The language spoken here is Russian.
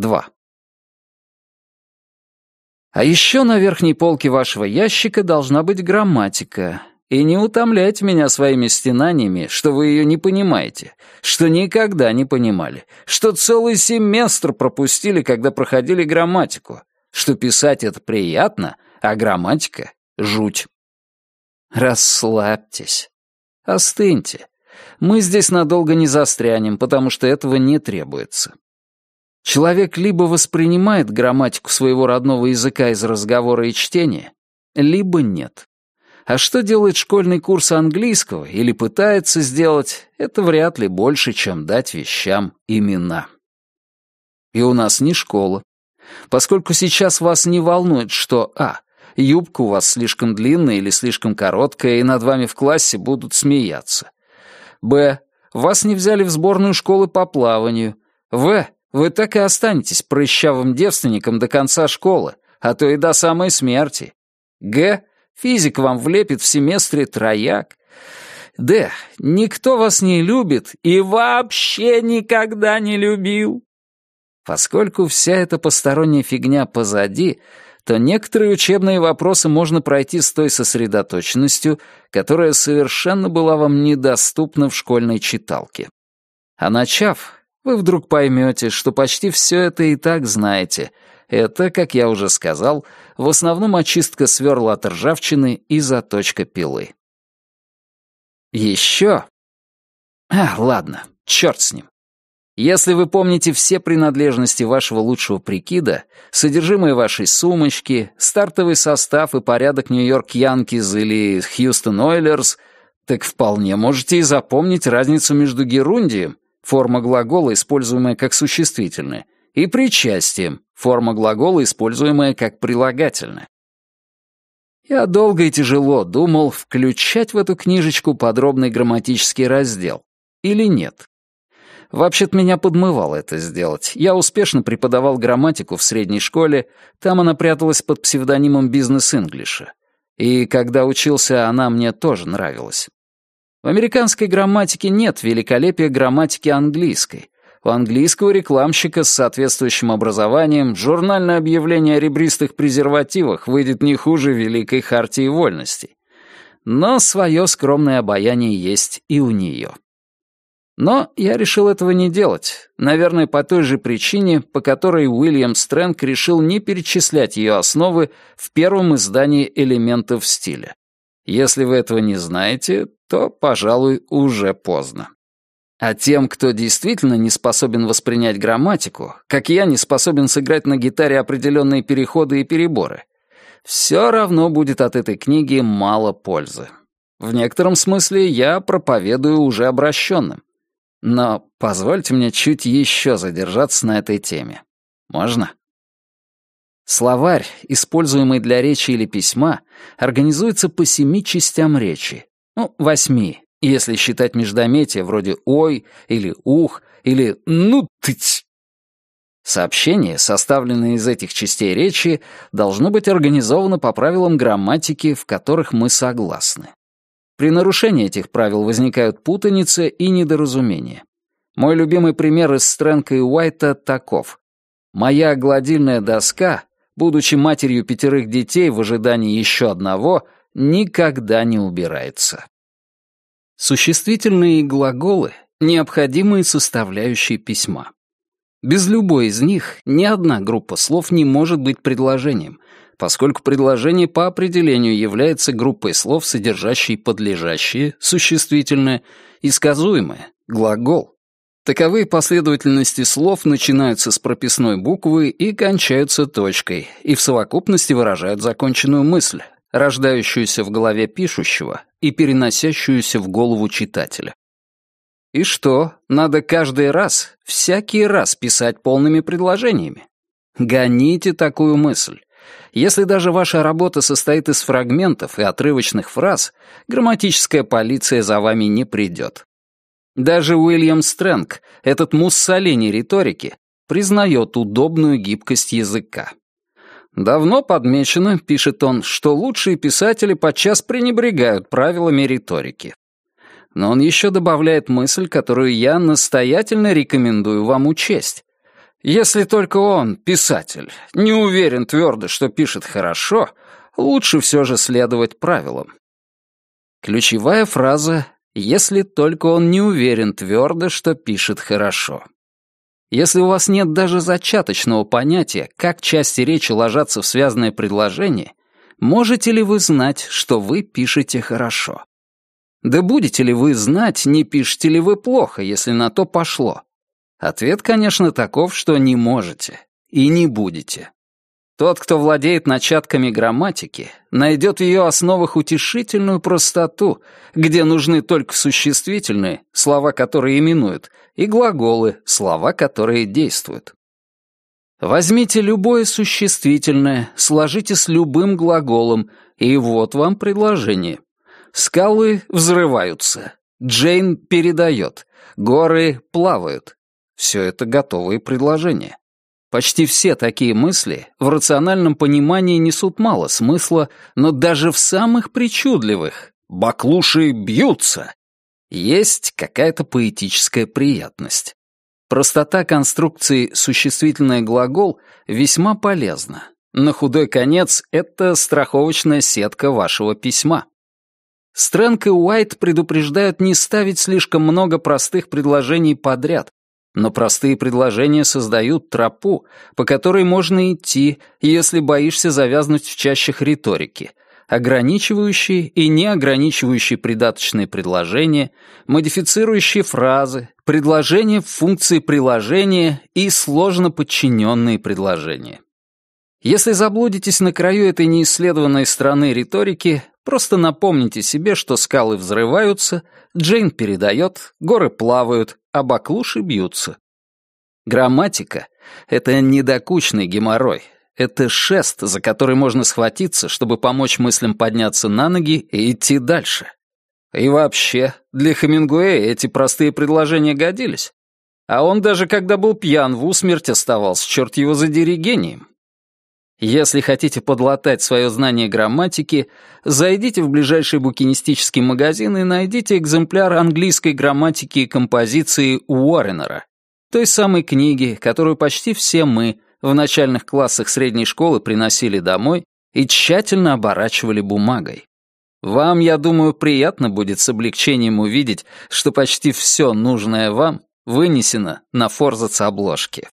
2. А еще на верхней полке вашего ящика должна быть грамматика. И не утомляйте меня своими стенаниями, что вы ее не понимаете, что никогда не понимали, что целый семестр пропустили, когда проходили грамматику, что писать это приятно, а грамматика — жуть. Расслабьтесь. Остыньте. Мы здесь надолго не застрянем, потому что этого не требуется. Человек либо воспринимает грамматику своего родного языка из разговора и чтения, либо нет. А что делает школьный курс английского или пытается сделать, это вряд ли больше, чем дать вещам имена. И у нас не школа. Поскольку сейчас вас не волнует, что а. Юбка у вас слишком длинная или слишком короткая, и над вами в классе будут смеяться. б. Вас не взяли в сборную школы по плаванию. в. Вы так и останетесь прыщавым девственником до конца школы, а то и до самой смерти. Г. Физик вам влепит в семестре трояк. Д. Никто вас не любит и вообще никогда не любил. Поскольку вся эта посторонняя фигня позади, то некоторые учебные вопросы можно пройти с той сосредоточенностью, которая совершенно была вам недоступна в школьной читалке. А начав, вы вдруг поймете, что почти все это и так знаете. Это, как я уже сказал, в основном очистка сверла от ржавчины и заточка пилы. Еще... А, ладно, черт с ним. Если вы помните все принадлежности вашего лучшего прикида, содержимое вашей сумочки, стартовый состав и порядок Нью-Йорк Янкиз или Хьюстон Ойлерс, так вполне можете и запомнить разницу между герундием форма глагола, используемая как существительное, и причастием, форма глагола, используемая как прилагательное. Я долго и тяжело думал, включать в эту книжечку подробный грамматический раздел или нет. Вообще-то меня подмывало это сделать. Я успешно преподавал грамматику в средней школе, там она пряталась под псевдонимом бизнес-инглиша. И когда учился, она мне тоже нравилась. В американской грамматике нет великолепия грамматики английской. У английского рекламщика с соответствующим образованием журнальное объявление о ребристых презервативах выйдет не хуже Великой Хартии Вольностей. Но свое скромное обаяние есть и у нее. Но я решил этого не делать, наверное, по той же причине, по которой Уильям Стрэнг решил не перечислять ее основы в первом издании «Элементов стиля». Если вы этого не знаете, то, пожалуй, уже поздно. А тем, кто действительно не способен воспринять грамматику, как я не способен сыграть на гитаре определенные переходы и переборы, все равно будет от этой книги мало пользы. В некотором смысле я проповедую уже обращенным. Но позвольте мне чуть еще задержаться на этой теме. Можно? Словарь, используемый для речи или письма, организуется по семи частям речи, ну, восьми, если считать междометия вроде «ой» или «ух» или «ну тыть». Сообщение, составленное из этих частей речи, должно быть организовано по правилам грамматики, в которых мы согласны. При нарушении этих правил возникают путаницы и недоразумения. Мой любимый пример из Стрэнка и Уайта таков. «Моя гладильная доска, будучи матерью пятерых детей в ожидании еще одного, никогда не убирается». Существительные и глаголы — необходимые составляющие письма. Без любой из них ни одна группа слов не может быть предложением, поскольку предложение по определению является группой слов, содержащей подлежащее, существительное, и сказуемое, глагол. Таковые последовательности слов начинаются с прописной буквы и кончаются точкой, и в совокупности выражают законченную мысль, рождающуюся в голове пишущего и переносящуюся в голову читателя. И что, надо каждый раз, всякий раз писать полными предложениями? Гоните такую мысль. Если даже ваша работа состоит из фрагментов и отрывочных фраз, грамматическая полиция за вами не придет. Даже Уильям Стрэнг, этот муссолини риторики, признает удобную гибкость языка. Давно подмечено, пишет он, что лучшие писатели подчас пренебрегают правилами риторики. Но он еще добавляет мысль, которую я настоятельно рекомендую вам учесть. Если только он, писатель, не уверен твердо, что пишет хорошо, лучше все же следовать правилам. Ключевая фраза «если только он не уверен твердо, что пишет хорошо». Если у вас нет даже зачаточного понятия, как части речи ложатся в связанное предложение, можете ли вы знать, что вы пишете хорошо? Да будете ли вы знать, не пишете ли вы плохо, если на то пошло? Ответ, конечно, таков, что не можете и не будете. Тот, кто владеет начатками грамматики, найдет в ее основах утешительную простоту, где нужны только существительные, слова которые именуют, и глаголы, слова которые действуют. Возьмите любое существительное, сложите с любым глаголом, и вот вам предложение. Скалы взрываются, Джейн передает, горы плавают, все это готовые предложения. Почти все такие мысли в рациональном понимании несут мало смысла, но даже в самых причудливых «баклуши бьются» есть какая-то поэтическая приятность. Простота конструкции «существительный глагол» весьма полезна. На худой конец это страховочная сетка вашего письма. Стрэнг и Уайт предупреждают не ставить слишком много простых предложений подряд, но простые предложения создают тропу, по которой можно идти, если боишься завязнуть в чащах риторики, ограничивающие и неограничивающие придаточные предложения, модифицирующие фразы, предложения в функции приложения и сложно подчиненные предложения. Если заблудитесь на краю этой неисследованной страны риторики, просто напомните себе, что скалы взрываются, Джейн передает, горы плавают, а баклуши бьются. Грамматика — это недокучный геморрой. Это шест, за который можно схватиться, чтобы помочь мыслям подняться на ноги и идти дальше. И вообще, для Хемингуэя эти простые предложения годились. А он даже когда был пьян в усмерть оставался, черт его задери гением. Если хотите подлатать свое знание грамматики, зайдите в ближайший букинистический магазин и найдите экземпляр английской грамматики и композиции Уорренера, той самой книги, которую почти все мы в начальных классах средней школы приносили домой и тщательно оборачивали бумагой. Вам, я думаю, приятно будет с облегчением увидеть, что почти все нужное вам вынесено на форзац обложке.